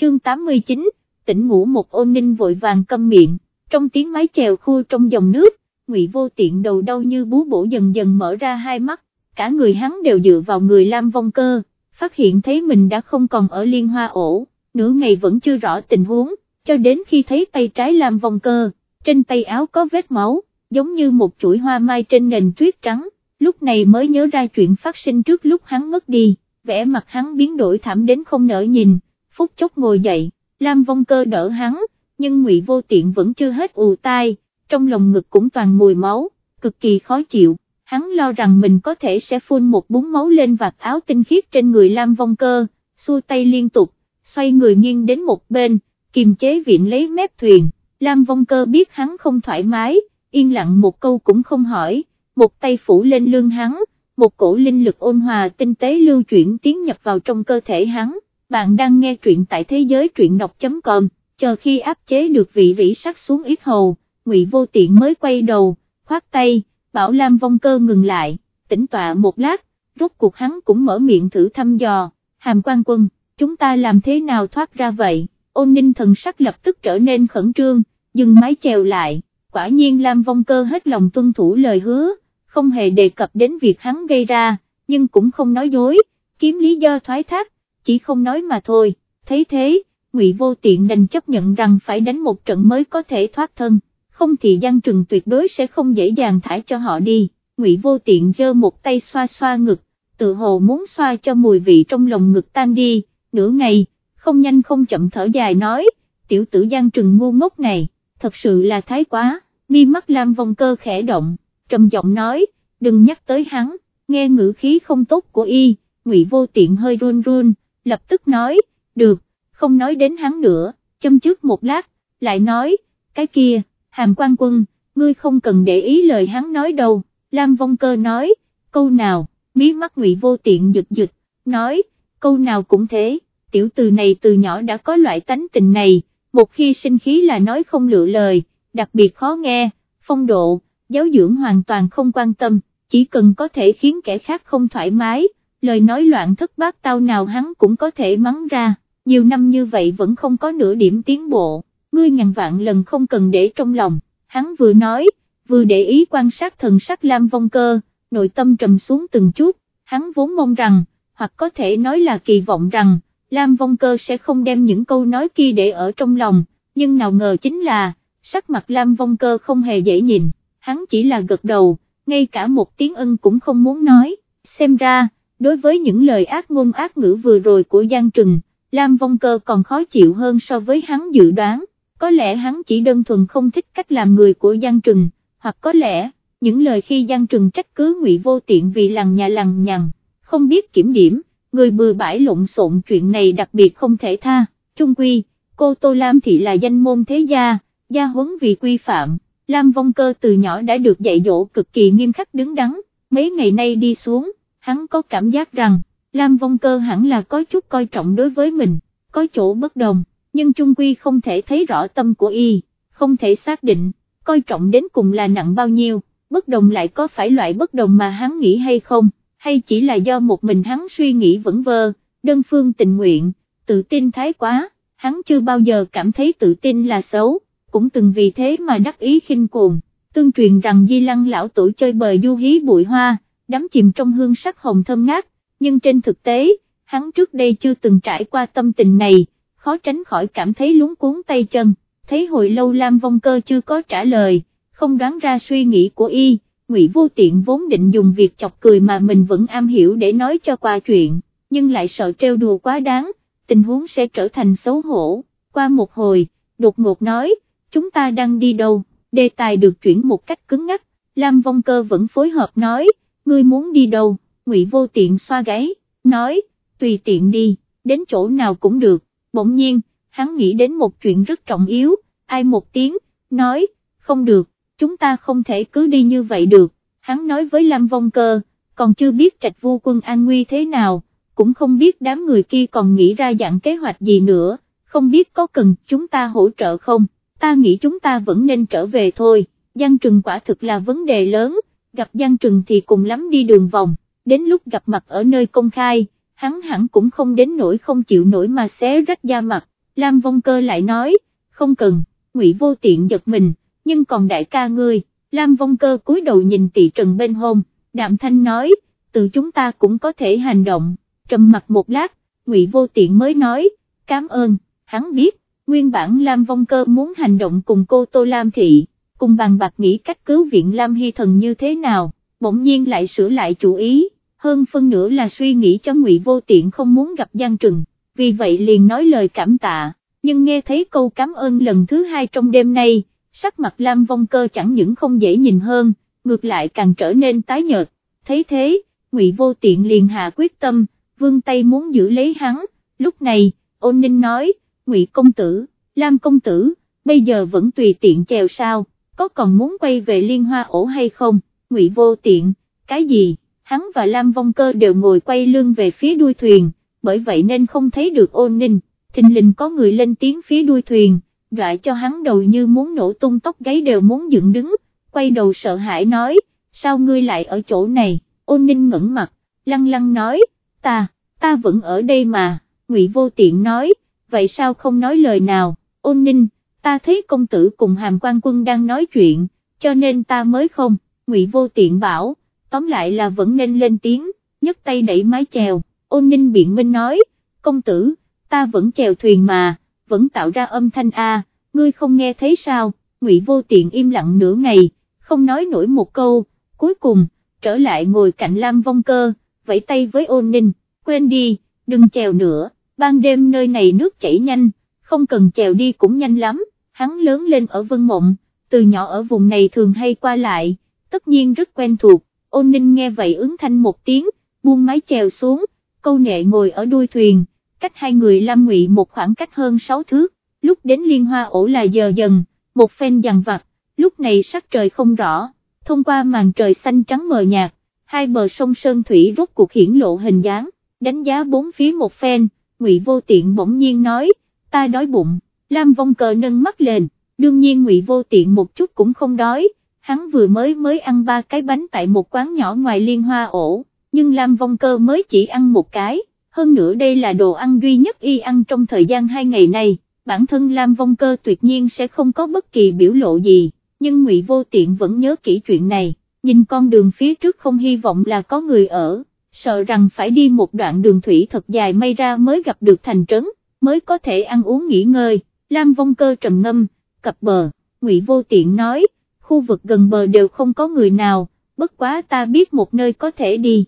chương 89, tỉnh ngủ một ôn ninh vội vàng câm miệng, trong tiếng mái chèo khua trong dòng nước, ngụy vô tiện đầu đau như bú bổ dần dần mở ra hai mắt, cả người hắn đều dựa vào người Lam Vong Cơ, phát hiện thấy mình đã không còn ở liên hoa ổ, nửa ngày vẫn chưa rõ tình huống, cho đến khi thấy tay trái Lam Vong Cơ, trên tay áo có vết máu, giống như một chuỗi hoa mai trên nền tuyết trắng, lúc này mới nhớ ra chuyện phát sinh trước lúc hắn ngất đi, vẻ mặt hắn biến đổi thảm đến không nỡ nhìn, phút chốc ngồi dậy, Lam Vong Cơ đỡ hắn, nhưng Ngụy Vô Tiện vẫn chưa hết ù tai, trong lòng ngực cũng toàn mùi máu, cực kỳ khó chịu, hắn lo rằng mình có thể sẽ phun một búng máu lên vạt áo tinh khiết trên người Lam Vong Cơ, xua tay liên tục, xoay người nghiêng đến một bên, kiềm chế viện lấy mép thuyền, Lam Vong Cơ biết hắn không thoải mái, yên lặng một câu cũng không hỏi, một tay phủ lên lưng hắn, một cổ linh lực ôn hòa tinh tế lưu chuyển tiến nhập vào trong cơ thể hắn, bạn đang nghe truyện tại thế giới truyện đọc.com, chờ khi áp chế được vị rỉ sắc xuống ít hầu, ngụy vô tiện mới quay đầu, khoát tay, bảo Lam Vong Cơ ngừng lại, tĩnh tọa một lát, rốt cuộc hắn cũng mở miệng thử thăm dò, hàm quan quân, chúng ta làm thế nào thoát ra vậy, ôn ninh thần sắc lập tức trở nên khẩn trương, dừng mái chèo lại, quả nhiên Lam Vong Cơ hết lòng tuân thủ lời hứa, không hề đề cập đến việc hắn gây ra, nhưng cũng không nói dối, kiếm lý do thoái thác, chỉ không nói mà thôi, thấy thế, Ngụy Vô Tiện đành chấp nhận rằng phải đánh một trận mới có thể thoát thân, không thì Giang Trừng tuyệt đối sẽ không dễ dàng thải cho họ đi, Ngụy Vô Tiện giơ một tay xoa xoa ngực, tự hồ muốn xoa cho mùi vị trong lòng ngực tan đi, nửa ngày, không nhanh không chậm thở dài nói, tiểu tử Giang Trừng ngu ngốc này, thật sự là thái quá, mi mắt Lam Vong Cơ khẽ động, trầm giọng nói, đừng nhắc tới hắn, nghe ngữ khí không tốt của y, Ngụy Vô Tiện hơi run run, lập tức nói, được, không nói đến hắn nữa, châm trước một lát, lại nói, cái kia, hàm quan quân, ngươi không cần để ý lời hắn nói đâu, Lam Vong Cơ nói, câu nào, mí mắt Ngụy Vô Tiện giật giật, nói, câu nào cũng thế, tiểu từ này từ nhỏ đã có loại tánh tình này, một khi sinh khí là nói không lựa lời, đặc biệt khó nghe, phong độ, giáo dưỡng hoàn toàn không quan tâm, chỉ cần có thể khiến kẻ khác không thoải mái, lời nói loạn thất bát tao nào hắn cũng có thể mắng ra, nhiều năm như vậy vẫn không có nửa điểm tiến bộ, ngươi ngàn vạn lần không cần để trong lòng, hắn vừa nói, vừa để ý quan sát thần sắc Lam Vong Cơ, nội tâm trầm xuống từng chút, hắn vốn mong rằng, hoặc có thể nói là kỳ vọng rằng, Lam Vong Cơ sẽ không đem những câu nói kia để ở trong lòng, nhưng nào ngờ chính là, sắc mặt Lam Vong Cơ không hề dễ nhìn, hắn chỉ là gật đầu, ngay cả một tiếng ân cũng không muốn nói, xem ra, đối với những lời ác ngôn ác ngữ vừa rồi của Giang Trừng, Lam Vong Cơ còn khó chịu hơn so với hắn dự đoán, có lẽ hắn chỉ đơn thuần không thích cách làm người của Giang Trừng, hoặc có lẽ, những lời khi Giang Trừng trách cứ ngụy vô tiện vì lằng nhà lằng nhằng, không biết kiểm điểm, người bừa bãi lộn xộn chuyện này đặc biệt không thể tha, trung quy, cô Tô Lam Thị là danh môn thế gia, gia huấn vì quy phạm, Lam Vong Cơ từ nhỏ đã được dạy dỗ cực kỳ nghiêm khắc đứng đắn, mấy ngày nay đi xuống, hắn có cảm giác rằng, Lam Vong Cơ hẳn là có chút coi trọng đối với mình, có chỗ bất đồng, nhưng trung quy không thể thấy rõ tâm của y, không thể xác định, coi trọng đến cùng là nặng bao nhiêu, bất đồng lại có phải loại bất đồng mà hắn nghĩ hay không, hay chỉ là do một mình hắn suy nghĩ vẫn vơ, đơn phương tình nguyện, tự tin thái quá, hắn chưa bao giờ cảm thấy tự tin là xấu, cũng từng vì thế mà đắc ý khinh cuồng, tương truyền rằng Di Lăng lão tổ chơi bời du hí bụi hoa, đắm chìm trong hương sắc hồng thơm ngát, nhưng trên thực tế, hắn trước đây chưa từng trải qua tâm tình này, khó tránh khỏi cảm thấy lúng cuốn tay chân, thấy hồi lâu Lam Vong Cơ chưa có trả lời, không đoán ra suy nghĩ của y, Ngụy Vô Tiện vốn định dùng việc chọc cười mà mình vẫn am hiểu để nói cho qua chuyện, nhưng lại sợ trêu đùa quá đáng, tình huống sẽ trở thành xấu hổ, qua một hồi, đột ngột nói, chúng ta đang đi đâu, đề tài được chuyển một cách cứng ngắc, Lam Vong Cơ vẫn phối hợp nói, ngươi muốn đi đâu, Ngụy Vô Tiện xoa gáy, nói, tùy tiện đi, đến chỗ nào cũng được, bỗng nhiên, hắn nghĩ đến một chuyện rất trọng yếu, ai một tiếng, nói, không được, chúng ta không thể cứ đi như vậy được, hắn nói với Lam Vong Cơ, còn chưa biết trạch vu quân an nguy thế nào, cũng không biết đám người kia còn nghĩ ra dạng kế hoạch gì nữa, không biết có cần chúng ta hỗ trợ không, ta nghĩ chúng ta vẫn nên trở về thôi, Giang Trừng quả thực là vấn đề lớn, gặp Giang Trừng thì cùng lắm đi đường vòng, đến lúc gặp mặt ở nơi công khai, hắn hẳn cũng không đến nỗi không chịu nổi mà xé rách da mặt, Lam Vong Cơ lại nói, không cần, Ngụy Vô Tiện giật mình, nhưng còn đại ca ngươi, Lam Vong Cơ cúi đầu nhìn tỷ trần bên hôn, đạm thanh nói, từ chúng ta cũng có thể hành động, trầm mặt một lát, Ngụy Vô Tiện mới nói, cảm ơn, hắn biết, nguyên bản Lam Vong Cơ muốn hành động cùng cô Tô Lam Thị, cùng bàn bạc nghĩ cách cứu viện Lam Hy Thần như thế nào, bỗng nhiên lại sửa lại chủ ý, hơn phân nửa là suy nghĩ cho Ngụy Vô Tiện không muốn gặp Giang Trừng, vì vậy liền nói lời cảm tạ, nhưng nghe thấy câu cảm ơn lần thứ hai trong đêm nay, sắc mặt Lam Vong Cơ chẳng những không dễ nhìn hơn, ngược lại càng trở nên tái nhợt, thấy thế, Ngụy Vô Tiện liền hạ quyết tâm, vương tay muốn giữ lấy hắn, lúc này, ôn ninh nói, Ngụy Công Tử, Lam Công Tử, bây giờ vẫn tùy tiện chèo sao, có còn muốn quay về liên hoa ổ hay không, Ngụy Vô Tiện, cái gì, hắn và Lam Vong Cơ đều ngồi quay lưng về phía đuôi thuyền, bởi vậy nên không thấy được ôn ninh, thình lình có người lên tiếng phía đuôi thuyền, dọa cho hắn đầu như muốn nổ tung tóc gáy đều muốn dựng đứng, quay đầu sợ hãi nói, sao ngươi lại ở chỗ này, ôn ninh ngẩn mặt, lăng lăng nói, ta, ta vẫn ở đây mà, ngụy vô tiện nói, vậy sao không nói lời nào, ôn ninh, ta thấy công tử cùng hàm quan quân đang nói chuyện, cho nên ta mới không, ngụy vô tiện bảo, tóm lại là vẫn nên lên tiếng, nhấc tay đẩy mái chèo, ôn ninh biện minh nói, công tử, ta vẫn chèo thuyền mà, vẫn tạo ra âm thanh A, ngươi không nghe thấy sao, ngụy vô tiện im lặng nửa ngày, không nói nổi một câu, cuối cùng, trở lại ngồi cạnh Lam Vong Cơ, vẫy tay với ôn ninh, quên đi, đừng chèo nữa, ban đêm nơi này nước chảy nhanh, không cần chèo đi cũng nhanh lắm, hắn lớn lên ở Vân Mộng, từ nhỏ ở vùng này thường hay qua lại, tất nhiên rất quen thuộc, ôn ninh nghe vậy ứng thanh một tiếng, buông mái chèo xuống, câu nệ ngồi ở đuôi thuyền, cách hai người Lam Ngụy một khoảng cách hơn 6 thước, lúc đến liên hoa ổ là giờ dần, một phen dằn vặt, lúc này sắc trời không rõ, thông qua màn trời xanh trắng mờ nhạt, hai bờ sông Sơn Thủy rốt cuộc hiển lộ hình dáng, đánh giá bốn phía một phen, Ngụy Vô Tiện bỗng nhiên nói, ta đói bụng, Lam Vong Cờ nâng mắt lên, đương nhiên Ngụy Vô Tiện một chút cũng không đói, hắn vừa mới mới ăn ba cái bánh tại một quán nhỏ ngoài liên hoa ổ, nhưng Lam Vong Cơ mới chỉ ăn một cái, hơn nữa đây là đồ ăn duy nhất y ăn trong thời gian hai ngày này, bản thân Lam Vong Cơ tuyệt nhiên sẽ không có bất kỳ biểu lộ gì, nhưng Ngụy Vô Tiện vẫn nhớ kỹ chuyện này, nhìn con đường phía trước không hy vọng là có người ở, sợ rằng phải đi một đoạn đường thủy thật dài may ra mới gặp được thành trấn, mới có thể ăn uống nghỉ ngơi, Lam Vong Cơ trầm ngâm, cập bờ, Ngụy Vô Tiện nói, khu vực gần bờ đều không có người nào, bất quá ta biết một nơi có thể đi.